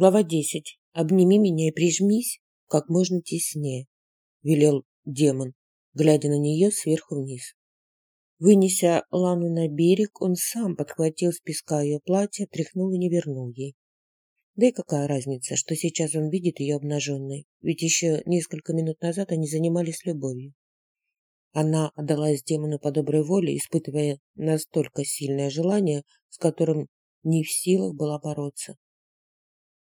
Глава 10. «Обними меня и прижмись как можно теснее», – велел демон, глядя на нее сверху вниз. Вынеся Лану на берег, он сам подхватил с песка ее платье, тряхнул и не вернул ей. Да и какая разница, что сейчас он видит ее обнаженной, ведь еще несколько минут назад они занимались любовью. Она отдалась демону по доброй воле, испытывая настолько сильное желание, с которым не в силах была бороться.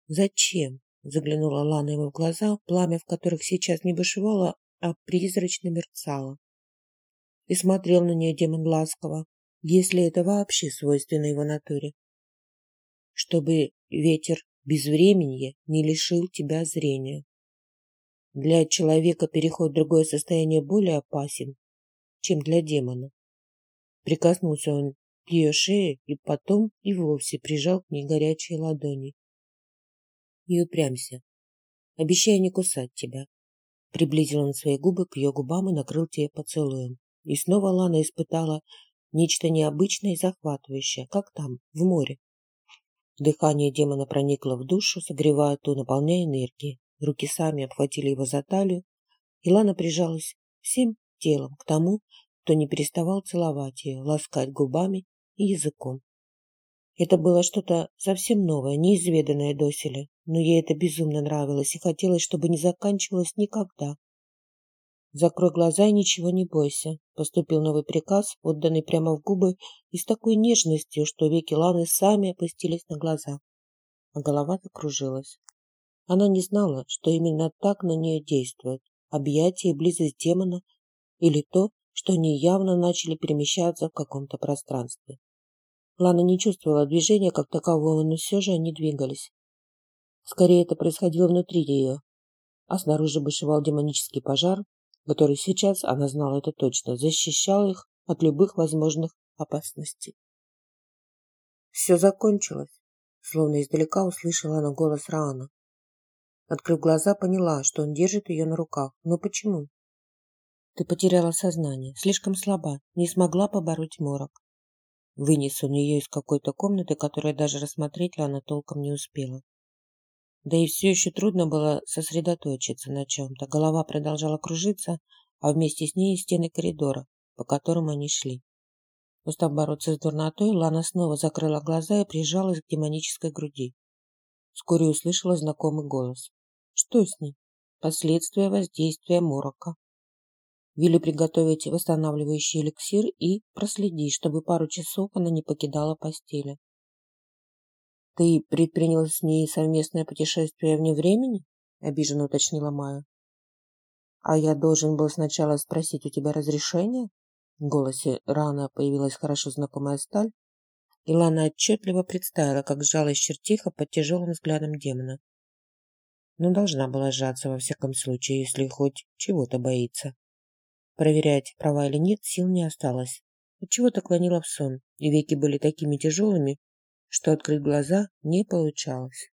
«Зачем?» – заглянула Лана ему в глаза, пламя в которых сейчас не бушевало, а призрачно мерцало. И смотрел на нее демон ласково, если это вообще свойственно его натуре. Чтобы ветер безвременья не лишил тебя зрения. Для человека переход в другое состояние более опасен, чем для демона. Прикоснулся он к ее шее и потом и вовсе прижал к ней горячие ладони. Не упрямься. Обещаю не кусать тебя. Приблизил он свои губы к ее губам и накрыл те поцелуем. И снова Лана испытала нечто необычное и захватывающее, как там, в море. Дыхание демона проникло в душу, согревая ту, наполняя энергией. Руки сами обхватили его за талию, и Лана прижалась всем телом к тому, кто не переставал целовать ее, ласкать губами и языком. Это было что-то совсем новое, неизведанное доселе, но ей это безумно нравилось и хотелось, чтобы не заканчивалось никогда. «Закрой глаза и ничего не бойся», – поступил новый приказ, отданный прямо в губы и с такой нежностью, что веки Ланы сами опустились на глаза, а голова закружилась. Она не знала, что именно так на нее действует – объятие и близость демона или то, что они явно начали перемещаться в каком-то пространстве. Лана не чувствовала движения как такового, но все же они двигались. Скорее это происходило внутри ее, а снаружи бушевал демонический пожар, который сейчас, она знала это точно, защищал их от любых возможных опасностей. Все закончилось, словно издалека услышала она голос Раана. Открыв глаза, поняла, что он держит ее на руках. Но почему? Ты потеряла сознание, слишком слаба, не смогла побороть морок. Вынес он ее из какой-то комнаты, которую даже рассмотреть Лана толком не успела. Да и все еще трудно было сосредоточиться на чем-то. Голова продолжала кружиться, а вместе с ней стены коридора, по которым они шли. Устав бороться с дурнотой, Лана снова закрыла глаза и прижалась к демонической груди. Вскоре услышала знакомый голос. Что с ней? Последствия воздействия морока. Вели приготовить восстанавливающий эликсир и проследи, чтобы пару часов она не покидала постели. Ты предпринял с ней совместное путешествие вне времени? Обиженно уточнила Майя. А я должен был сначала спросить у тебя разрешения? В голосе рано появилась хорошо знакомая сталь, и Лана отчетливо представила, как сжалась чертиха под тяжелым взглядом демона. Но должна была сжаться во всяком случае, если хоть чего-то боится. Проверять, права или нет, сил не осталось. Отчего-то клонила в сон, и веки были такими тяжелыми, что открыть глаза не получалось.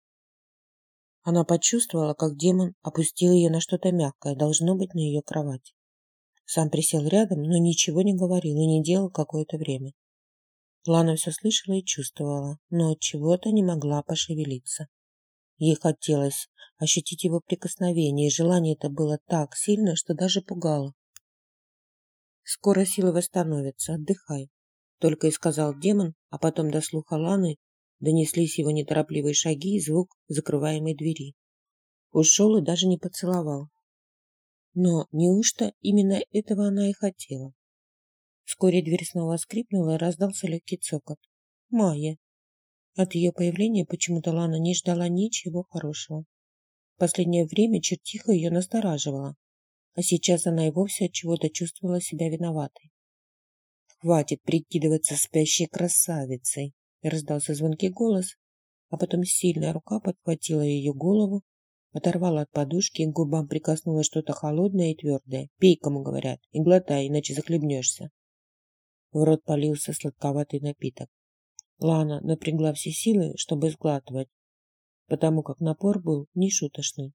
Она почувствовала, как демон опустил ее на что-то мягкое, должно быть, на ее кровать. Сам присел рядом, но ничего не говорил и не делал какое-то время. Лана все слышала и чувствовала, но от чего-то не могла пошевелиться. Ей хотелось ощутить его прикосновение, и желание это было так сильно, что даже пугало. Скоро силы восстановятся, отдыхай. Только и сказал демон, а потом до слуха Ланы донеслись его неторопливые шаги и звук закрываемой двери. Ушел и даже не поцеловал. Но неужто именно этого она и хотела? Вскоре дверь снова скрипнула и раздался легкий цокот. Майя. От ее появления почему-то Лана не ждала ничего хорошего. В последнее время чертиха ее настораживала, а сейчас она и вовсе от чего-то чувствовала себя виноватой. «Хватит прикидываться спящей красавицей!» раздался звонкий голос, а потом сильная рука подхватила ее голову, оторвала от подушки к губам прикоснула что-то холодное и твердое. «Пей, кому говорят, и глотай, иначе захлебнешься». В рот полился сладковатый напиток. Лана напрягла все силы, чтобы сглатывать, потому как напор был нешуточный.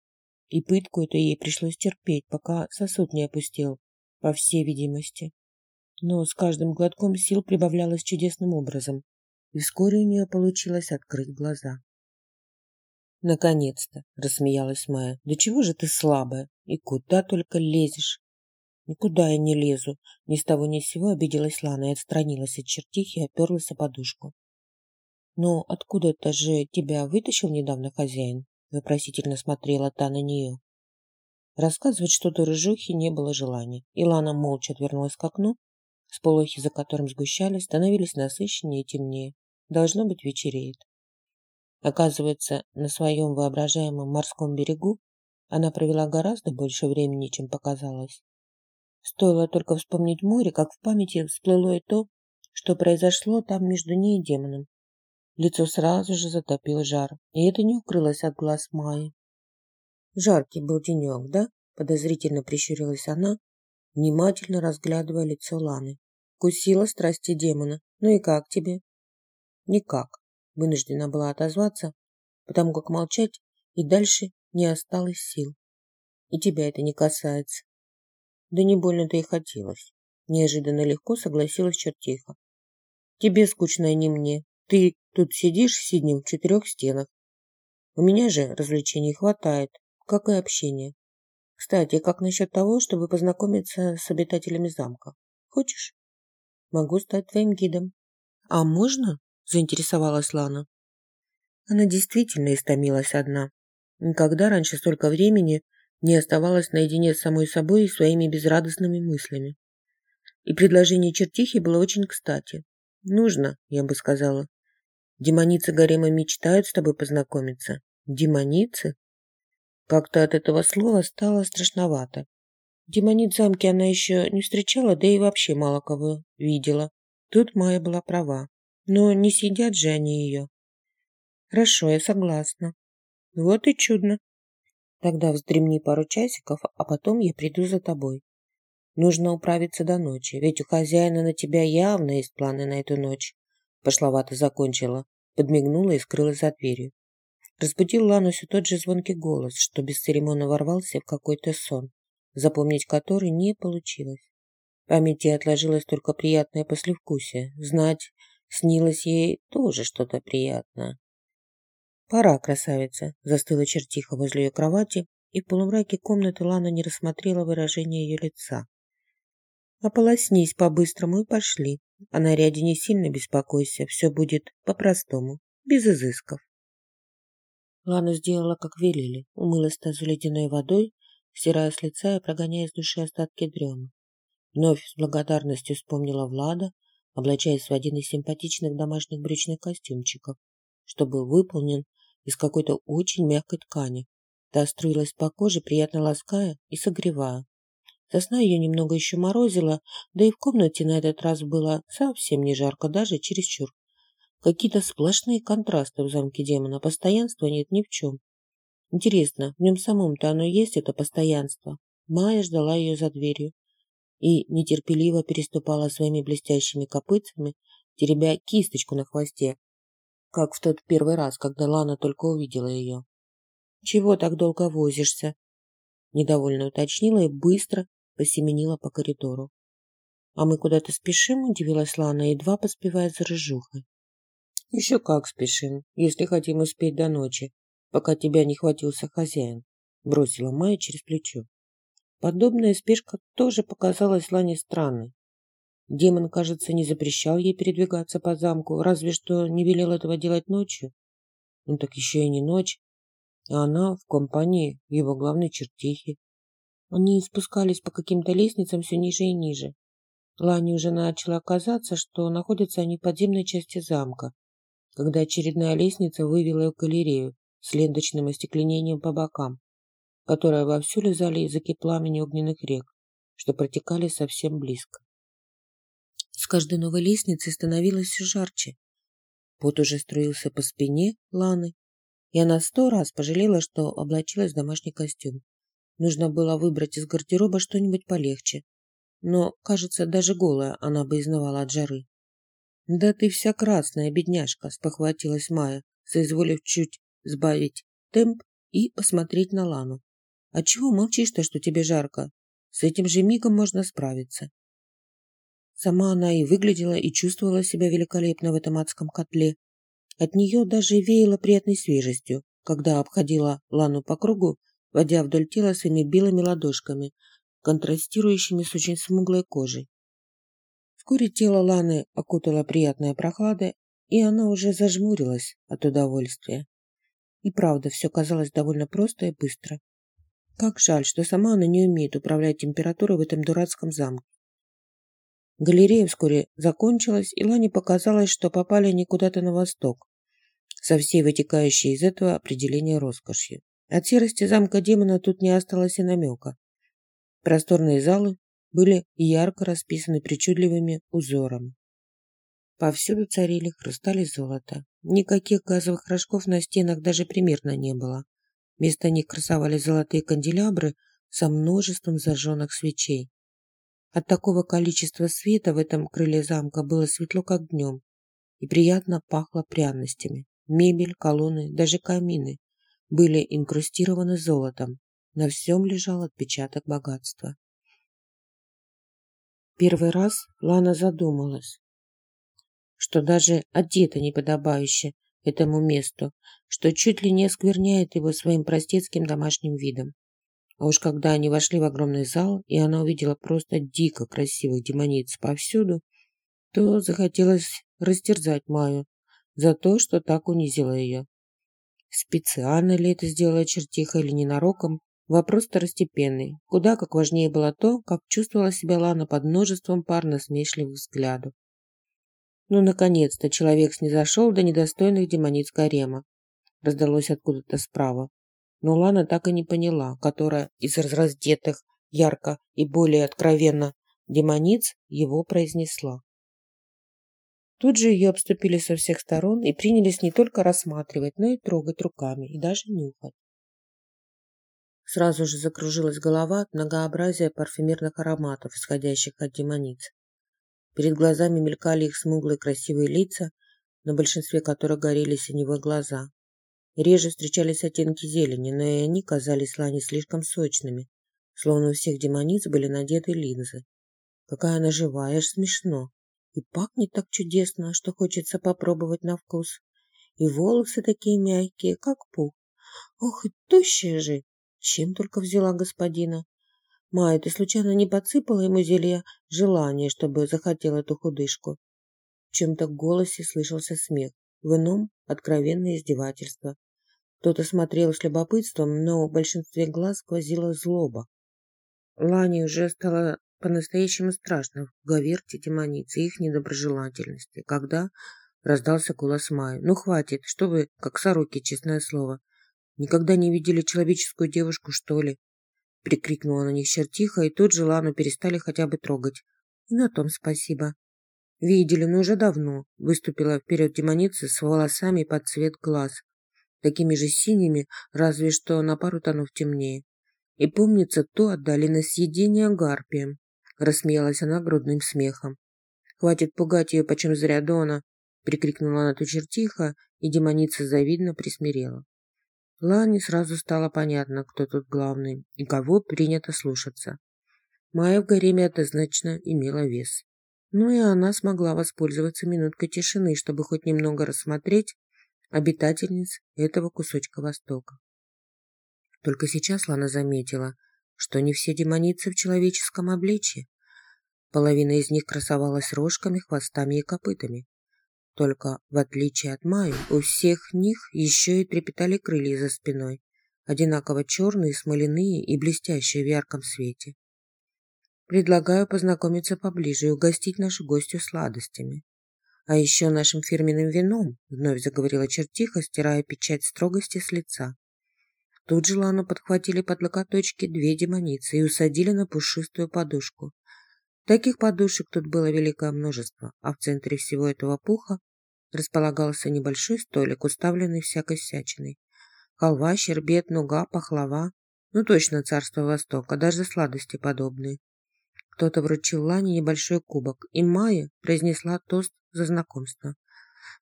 И пытку это ей пришлось терпеть, пока сосуд не опустел, по всей видимости. Но с каждым глотком сил прибавлялось чудесным образом, и вскоре у нее получилось открыть глаза. Наконец-то, рассмеялась Майя. Да чего же ты слабая? И куда только лезешь? Никуда я не лезу. Ни с того ни с сего обиделась Лана и отстранилась от чертихи и оперлась о подушку. «Но откуда-то же тебя вытащил недавно хозяин?» Вопросительно смотрела та на нее. Рассказывать что-то рыжухе не было желания. Илана молча отвернулась к окну, сполохи за которым сгущались, становились насыщеннее и темнее. Должно быть, вечереет. Оказывается, на своем воображаемом морском берегу она провела гораздо больше времени, чем показалось. Стоило только вспомнить море, как в памяти всплыло и то, что произошло там между ней и демоном. Лицо сразу же затопил жар, и это не укрылось от глаз Майи. Жаркий был денек, да? Подозрительно прищурилась она, внимательно разглядывая лицо Ланы. Кусила страсти демона. Ну и как тебе? Никак. Вынуждена была отозваться, потому как молчать и дальше не осталось сил. И тебя это не касается. Да не больно-то и хотелось. Неожиданно легко согласилась чертиха. Тебе скучно, а не мне. Ты тут сидишь сиднем в четырех стенах. У меня же развлечений хватает, как и общения. Кстати, как насчет того, чтобы познакомиться с обитателями замка? Хочешь? Могу стать твоим гидом. А можно? Заинтересовалась Лана. Она действительно истомилась одна. Никогда раньше столько времени не оставалась наедине с самой собой и своими безрадостными мыслями. И предложение чертихи было очень кстати. Нужно, я бы сказала. Демоницы Гарема мечтают с тобой познакомиться. Демоницы? Как-то от этого слова стало страшновато. Демонит замки она еще не встречала, да и вообще мало кого видела. Тут Майя была права. Но не сидят же они ее. Хорошо, я согласна. Вот и чудно. Тогда вздремни пару часиков, а потом я приду за тобой. Нужно управиться до ночи, ведь у хозяина на тебя явно есть планы на эту ночь. Пошловато закончила, подмигнула и скрылась за дверью. Разбудил Лану все тот же звонкий голос, что бесцеремонно ворвался в какой-то сон, запомнить который не получилось. В памяти отложилось только приятное послевкусие. Знать, снилось ей тоже что-то приятное. «Пора, красавица!» – застыла чертиха возле ее кровати, и в полумраке комнаты Лана не рассмотрела выражение ее лица. «Ополоснись по-быстрому и пошли. О наряде не сильно беспокойся, все будет по-простому, без изысков». Лана сделала, как велели, умылась тазу ледяной водой, стирая с лица и прогоняя из души остатки дремы. Вновь с благодарностью вспомнила Влада, облачаясь в один из симпатичных домашних брючных костюмчиков, что был выполнен из какой-то очень мягкой ткани. Та струилась по коже, приятно лаская и согревая. Сосна ее немного еще морозила, да и в комнате на этот раз было совсем не жарко, даже чересчур. Какие-то сплошные контрасты в замке демона, постоянства нет ни в чем. Интересно, в нем самом-то оно есть, это постоянство? Майя ждала ее за дверью и нетерпеливо переступала своими блестящими копытцами, теребя кисточку на хвосте, как в тот первый раз, когда Лана только увидела ее. «Чего так долго возишься?» Недовольно уточнила и быстро посеменила по коридору. «А мы куда-то спешим?» – удивилась Лана, едва поспевая за рыжухой. «Еще как спешим, если хотим успеть до ночи, пока тебя не хватился хозяин», – бросила Майя через плечо. Подобная спешка тоже показалась Лане странной. Демон, кажется, не запрещал ей передвигаться по замку, разве что не велел этого делать ночью. Ну так еще и не ночь, а она в компании его главной чертихи. Они спускались по каким-то лестницам все ниже и ниже. Лане уже начало казаться, что находятся они в подземной части замка, когда очередная лестница вывела ее в галерею с ленточным остекленением по бокам, которая вовсю лизали языки пламени огненных рек, что протекали совсем близко. С каждой новой лестницей становилось все жарче. Пот уже струился по спине Ланы, и она сто раз пожалела, что облачилась в домашний костюм. Нужно было выбрать из гардероба что-нибудь полегче. Но, кажется, даже голая она бы изнывала от жары. «Да ты вся красная, бедняжка!» – спохватилась Майя, соизволив чуть сбавить темп и посмотреть на Лану. «А чего молчишь-то, что тебе жарко? С этим же мигом можно справиться. Сама она и выглядела, и чувствовала себя великолепно в этом адском котле. От нее даже веяло приятной свежестью, когда обходила Лану по кругу, водя вдоль тела своими белыми ладошками, контрастирующими с очень смуглой кожей. Вскоре тело Ланы окутала приятная прохлада, и она уже зажмурилась от удовольствия. И правда, все казалось довольно просто и быстро. Как жаль, что сама она не умеет управлять температурой в этом дурацком замке. Галерея вскоре закончилась, и Лане показалось, что попали они куда-то на восток, со всей вытекающей из этого определения роскошью. От серости замка демона тут не осталось и намека. Просторные залы были ярко расписаны причудливыми узорами. Повсюду царили хрусталь и золото. Никаких газовых рожков на стенах даже примерно не было. Вместо них красовались золотые канделябры со множеством зажженных свечей. От такого количества света в этом крыле замка было светло, как днем, и приятно пахло пряностями. Мебель, колонны, даже камины были инкрустированы золотом. На всем лежал отпечаток богатства. Первый раз Лана задумалась, что даже одета неподобающе этому месту, что чуть ли не оскверняет его своим простецким домашним видом. А уж когда они вошли в огромный зал, и она увидела просто дико красивых демониц повсюду, то захотелось растерзать Маю за то, что так унизила ее. Специально ли это сделала чертиха или ненароком, Вопрос второстепенный. Куда как важнее было то, как чувствовала себя Лана под множеством пар насмешливых взглядов. Ну, наконец-то человек снизошел до недостойных демониц гарема. Раздалось откуда-то справа. Но Лана так и не поняла, которая из раздетых ярко и более откровенно демониц его произнесла. Тут же ее обступили со всех сторон и принялись не только рассматривать, но и трогать руками и даже нюхать. Сразу же закружилась голова от многообразия парфюмерных ароматов, исходящих от демониц. Перед глазами мелькали их смуглые красивые лица, на большинстве которых горели синевые глаза. Реже встречались оттенки зелени, но и они казались Лане слишком сочными, словно у всех демониц были надеты линзы. Какая она живая, аж смешно. И пахнет так чудесно, что хочется попробовать на вкус. И волосы такие мягкие, как пух. Ох, и тощая же! Чем только взяла господина. Майя, ты случайно не подсыпала ему зелья желания, чтобы захотел эту худышку? В чем-то в голосе слышался смех, в ином – откровенное издевательство. Кто-то смотрел с любопытством, но в большинстве глаз сквозила злоба. Лане уже стало по-настоящему страшно в Гаверте демоницы их недоброжелательности, когда раздался голос Майи. «Ну, хватит, что вы, как сороки, честное слово. Никогда не видели человеческую девушку, что ли?» Прикрикнула на них чертиха, и тут же Лану перестали хотя бы трогать. И на том спасибо. «Видели, но уже давно», — выступила вперед демоница с волосами под цвет глаз. Такими же синими, разве что на пару тонов темнее. И помнится, то отдали на съедение гарпиям. Рассмеялась она грудным смехом. «Хватит пугать ее, почем зря Дона!» Прикрикнула на ту чертиха, и демоница завидно присмирела. Лане сразу стало понятно, кто тут главный и кого принято слушаться. Майя в гареме однозначно имела вес. Ну и она смогла воспользоваться минуткой тишины, чтобы хоть немного рассмотреть обитательниц этого кусочка Востока. Только сейчас Лана заметила, что не все демоницы в человеческом обличье. Половина из них красовалась рожками, хвостами и копытами. Только, в отличие от Майи, у всех них еще и трепетали крылья за спиной, одинаково черные, смоляные и блестящие в ярком свете. Предлагаю познакомиться поближе и угостить нашу гостью сладостями. А еще нашим фирменным вином, вновь заговорила чертиха, стирая печать строгости с лица. Тут же Лану подхватили под локоточки две демоницы и усадили на пушистую подушку. Таких подушек тут было великое множество, а в центре всего этого пуха располагался небольшой столик, уставленный всякой всячиной. Халва, щербет, нуга, пахлава. Ну точно царство Востока, даже сладости подобные. Кто-то вручил Лане небольшой кубок, и Майя произнесла тост за знакомство.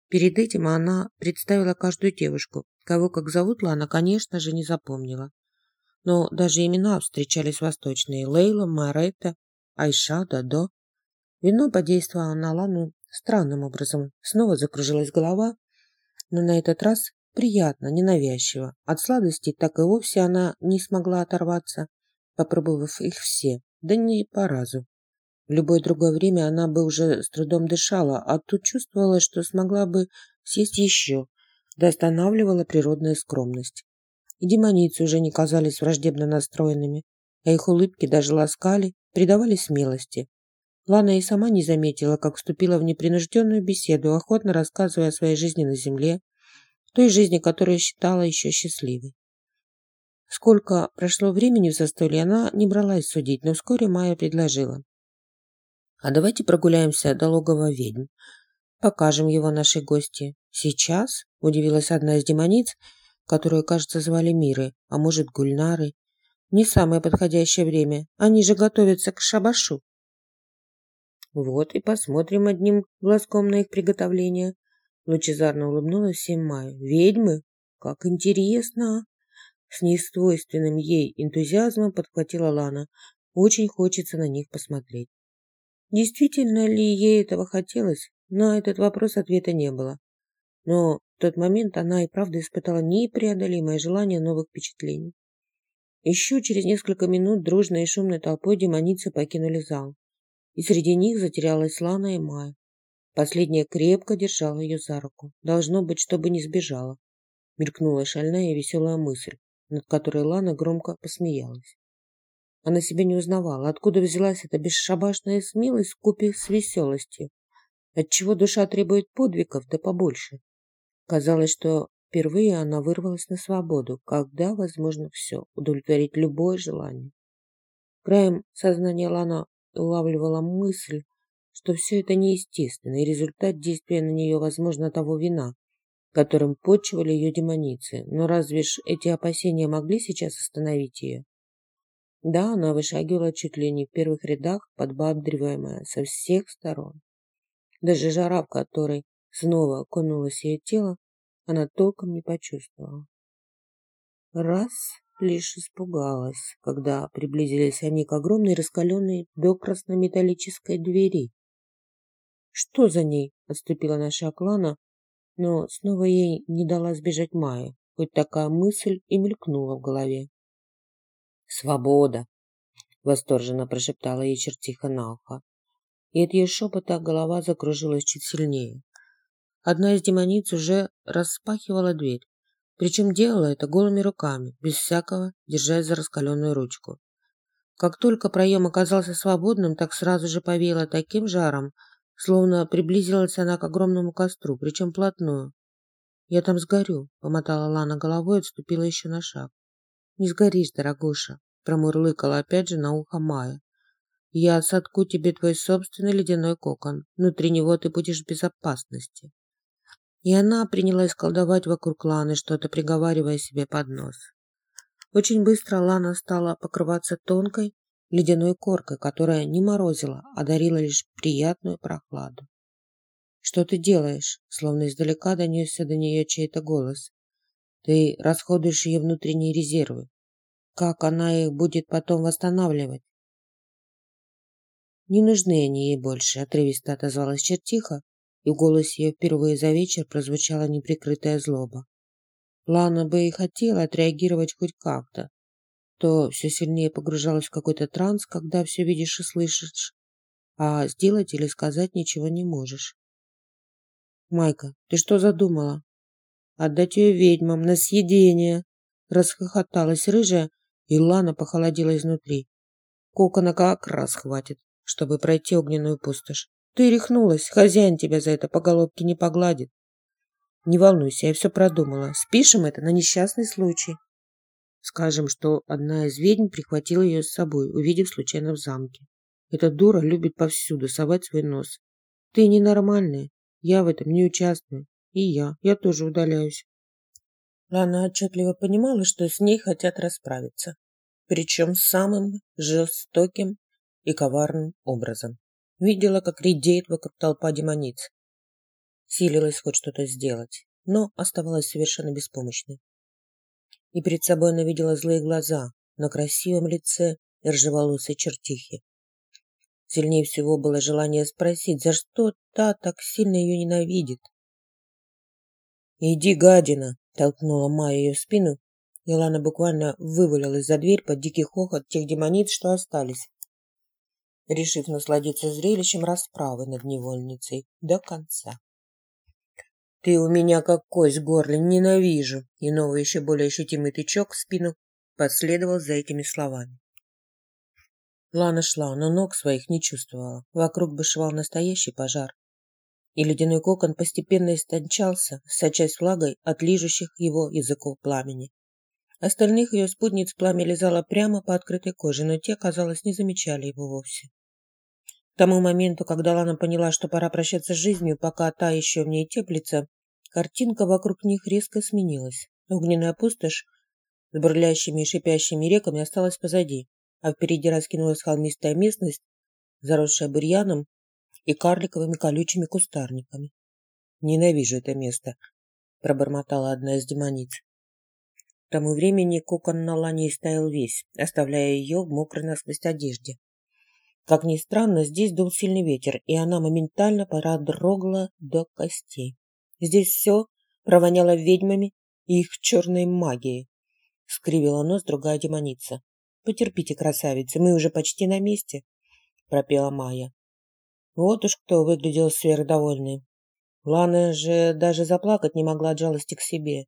Перед этим она представила каждую девушку. Кого как зовут Лана, конечно же, не запомнила. Но даже имена встречались восточные. Лейла, Маретта, Айша, Дадо. Вино подействовало на Лану странным образом. Снова закружилась голова, но на этот раз приятно, ненавязчиво. От сладостей так и вовсе она не смогла оторваться, попробовав их все, да не по разу. В любое другое время она бы уже с трудом дышала, а тут чувствовала, что смогла бы съесть еще, да останавливала природная скромность. И демоницы уже не казались враждебно настроенными, а их улыбки даже ласкали, придавали смелости. Лана и сама не заметила, как вступила в непринужденную беседу, охотно рассказывая о своей жизни на земле, той жизни, которую считала еще счастливой. Сколько прошло времени в застолье, она не бралась судить, но вскоре Майя предложила. «А давайте прогуляемся до логова ведьм. Покажем его нашей гости. Сейчас?» – удивилась одна из демониц, которую, кажется, звали Мирой, а может, Гульнарой. «Не самое подходящее время. Они же готовятся к шабашу». «Вот и посмотрим одним глазком на их приготовление», – лучезарно улыбнулась всем Майя. «Ведьмы? Как интересно!» С несвойственным ей энтузиазмом подхватила Лана. Очень хочется на них посмотреть. Действительно ли ей этого хотелось? На этот вопрос ответа не было. Но в тот момент она и правда испытала непреодолимое желание новых впечатлений. Еще через несколько минут дружной и шумной толпой демоницы покинули зал. И среди них затерялась Лана и Майя. Последняя крепко держала ее за руку. Должно быть, чтобы не сбежала. Мелькнула шальная и веселая мысль над которой Лана громко посмеялась. Она себя не узнавала, откуда взялась эта бесшабашная смелость купе с веселостью, отчего душа требует подвигов да побольше. Казалось, что впервые она вырвалась на свободу, когда возможно все, удовлетворить любое желание. Краем сознания Лана улавливала мысль, что все это неестественно, и результат действия на нее, возможно, того вина, которым почивали ее демоницы. Но разве ж эти опасения могли сейчас остановить ее? Да, она вышагивала чуть ли не в первых рядах, подбадриваемая со всех сторон. Даже жара, в которой снова окунулось ее тело, она толком не почувствовала. Раз лишь испугалась, когда приблизились они к огромной раскаленной до красно-металлической двери. «Что за ней?» – отступила наша Аклана, но снова ей не дала сбежать Майя, хоть такая мысль и мелькнула в голове. «Свобода!» — восторженно прошептала ей чертиха на ухо. И от ее шепота голова закружилась чуть сильнее. Одна из демониц уже распахивала дверь, причем делала это голыми руками, без всякого, держась за раскаленную ручку. Как только проем оказался свободным, так сразу же повеяло таким жаром, Словно приблизилась она к огромному костру, причем плотную. «Я там сгорю», — помотала Лана головой и отступила еще на шаг. «Не сгоришь, дорогуша», — промурлыкала опять же на ухо Майя. «Я сотку тебе твой собственный ледяной кокон. Внутри него ты будешь в безопасности». И она принялась колдовать вокруг Ланы, что-то приговаривая себе под нос. Очень быстро Лана стала покрываться тонкой, ледяной коркой, которая не морозила, а дарила лишь приятную прохладу. «Что ты делаешь?» Словно издалека донесся до нее чей-то голос. «Ты расходуешь ее внутренние резервы. Как она их будет потом восстанавливать?» «Не нужны они ей больше», — отрывисто отозвалась чертиха, и в голосе ее впервые за вечер прозвучала неприкрытая злоба. Лана бы и хотела отреагировать хоть как-то, то все сильнее погружалась в какой-то транс, когда все видишь и слышишь, а сделать или сказать ничего не можешь. «Майка, ты что задумала?» «Отдать ее ведьмам на съедение!» Расхохоталась рыжая, и Лана похолодела изнутри. Кокона как раз хватит, чтобы пройти огненную пустошь. Ты рехнулась, хозяин тебя за это по головке не погладит. Не волнуйся, я все продумала. Спишем это на несчастный случай. Скажем, что одна из ведьм прихватила ее с собой, увидев случайно в замке. Эта дура любит повсюду совать свой нос. Ты ненормальная. Я в этом не участвую. И я. Я тоже удаляюсь. Лана отчетливо понимала, что с ней хотят расправиться. Причем самым жестоким и коварным образом. Видела, как редеет вокруг толпа демониц. Силилась хоть что-то сделать, но оставалась совершенно беспомощной и перед собой она видела злые глаза на красивом лице ржеволосой чертихи. Сильнее всего было желание спросить, за что та так сильно ее ненавидит. «Иди, гадина!» толкнула Майя ее в спину, и Лана буквально вывалилась за дверь под дикий хохот тех демониц, что остались, решив насладиться зрелищем расправы над невольницей до конца. «Ты у меня как кость горле, ненавижу!» И новый еще более ощутимый тычок в спину последовал за этими словами. Лана шла, но ног своих не чувствовала. Вокруг бушевал настоящий пожар. И ледяной кокон постепенно истончался, сочась влагой от лижущих его языков пламени. Остальных ее спутниц пламя лизало прямо по открытой коже, но те, казалось, не замечали его вовсе. К тому моменту, когда Лана поняла, что пора прощаться с жизнью, пока та еще в ней теплится, картинка вокруг них резко сменилась. Огненная пустошь с бурлящими и шипящими реками осталась позади, а впереди раскинулась холмистая местность, заросшая бурьяном и карликовыми колючими кустарниками. «Ненавижу это место», – пробормотала одна из демониц тому времени кокон на лане истаял весь, оставляя ее в мокрой насквозь одежде. Как ни странно, здесь дул сильный ветер, и она моментально продрогла до костей. Здесь все провоняло ведьмами и их черной магией. Скривила нос другая демоница. «Потерпите, красавицы, мы уже почти на месте», — пропела Майя. Вот уж кто выглядел сверхдовольный. Лана же даже заплакать не могла от жалости к себе.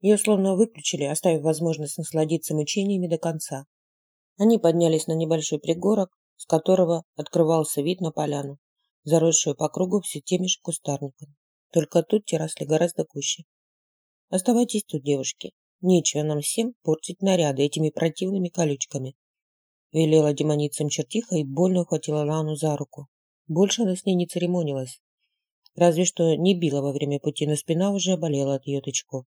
Ее словно выключили, оставив возможность насладиться мучениями до конца. Они поднялись на небольшой пригорок, с которого открывался вид на поляну, заросшую по кругу все теми же кустарниками. Только тут те гораздо гуще. «Оставайтесь тут, девушки. Нечего нам всем портить наряды этими противными колючками», велела демоницам чертиха и больно ухватила Лану за руку. Больше она с ней не церемонилась. Разве что не била во время пути, но спина уже болела от ее тычков.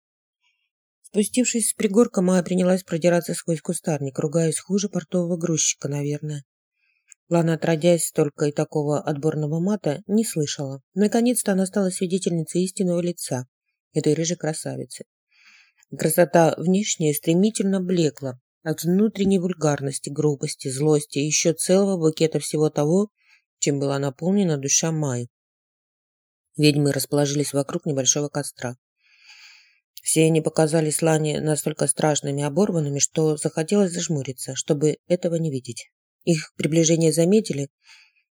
Спустившись с пригорка, Майя принялась продираться сквозь кустарник, ругаясь хуже портового грузчика, наверное. Лана, отродясь только и такого отборного мата, не слышала. Наконец-то она стала свидетельницей истинного лица этой рыжей красавицы. Красота внешняя стремительно блекла от внутренней вульгарности, грубости, злости и еще целого букета всего того, чем была наполнена душа Майи. Ведьмы расположились вокруг небольшого костра. Все они показались Лане настолько страшными и оборванными, что захотелось зажмуриться, чтобы этого не видеть. Их приближение заметили,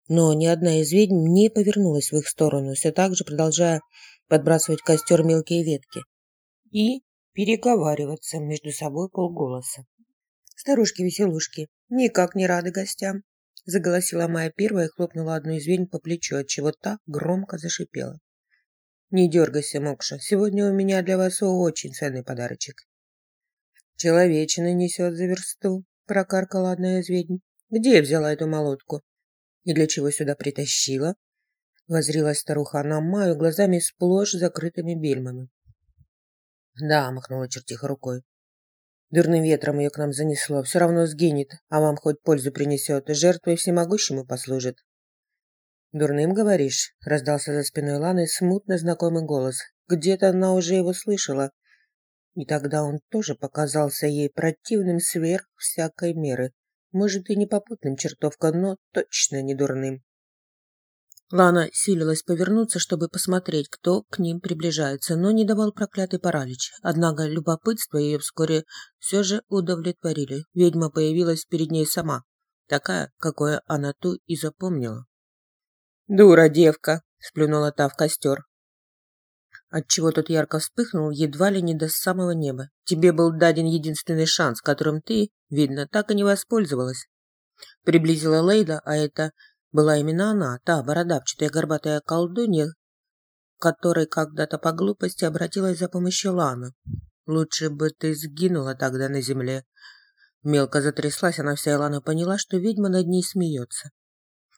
но ни одна из ведьм не повернулась в их сторону, все так же продолжая подбрасывать костер мелкие ветки и переговариваться между собой полголоса. «Старушки-веселушки, никак не рады гостям», заголосила моя первая и хлопнула одну из ведьм по плечу, отчего та громко зашипела. Не дергайся, Мокша. Сегодня у меня для вас очень ценный подарочек. Человечина несет за версту, прокаркала одна из ведьм. Где взяла эту молотку? И для чего сюда притащила? Возрилась старуха на Маю глазами сплошь закрытыми бельмами. Да, махнула чертиха рукой. Дурным ветром ее к нам занесло. Все равно сгинет, а вам хоть пользу принесет. Жертвой всемогущему послужит. «Дурным, говоришь?» – раздался за спиной Ланы смутно знакомый голос. Где-то она уже его слышала. И тогда он тоже показался ей противным сверх всякой меры. Может, и не попутным чертовка, но точно не дурным. Лана силилась повернуться, чтобы посмотреть, кто к ним приближается, но не давал проклятый паралич. Однако любопытство ее вскоре все же удовлетворили. Ведьма появилась перед ней сама, такая, какой она ту и запомнила. «Дура девка!» – сплюнула та в костер. Отчего тот ярко вспыхнул едва ли не до самого неба. Тебе был даден единственный шанс, которым ты, видно, так и не воспользовалась. Приблизила Лейда, а это была именно она, та бородавчатая горбатая колдунья, которой когда-то по глупости обратилась за помощью Лана. Лучше бы ты сгинула тогда на земле. Мелко затряслась она вся, и Лана поняла, что ведьма над ней смеется.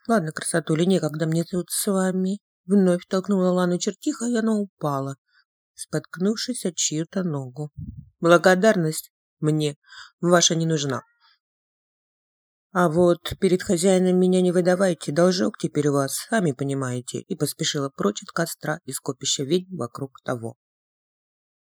Ладно, красотуля, некогда мне тут с вами. Вновь толкнула Лану чертиха, и она упала, споткнувшись от чью-то ногу. Благодарность мне ваша не нужна. А вот перед хозяином меня не выдавайте, должок теперь у вас, сами понимаете, и поспешила прочь от костра и скопища ведьм вокруг того.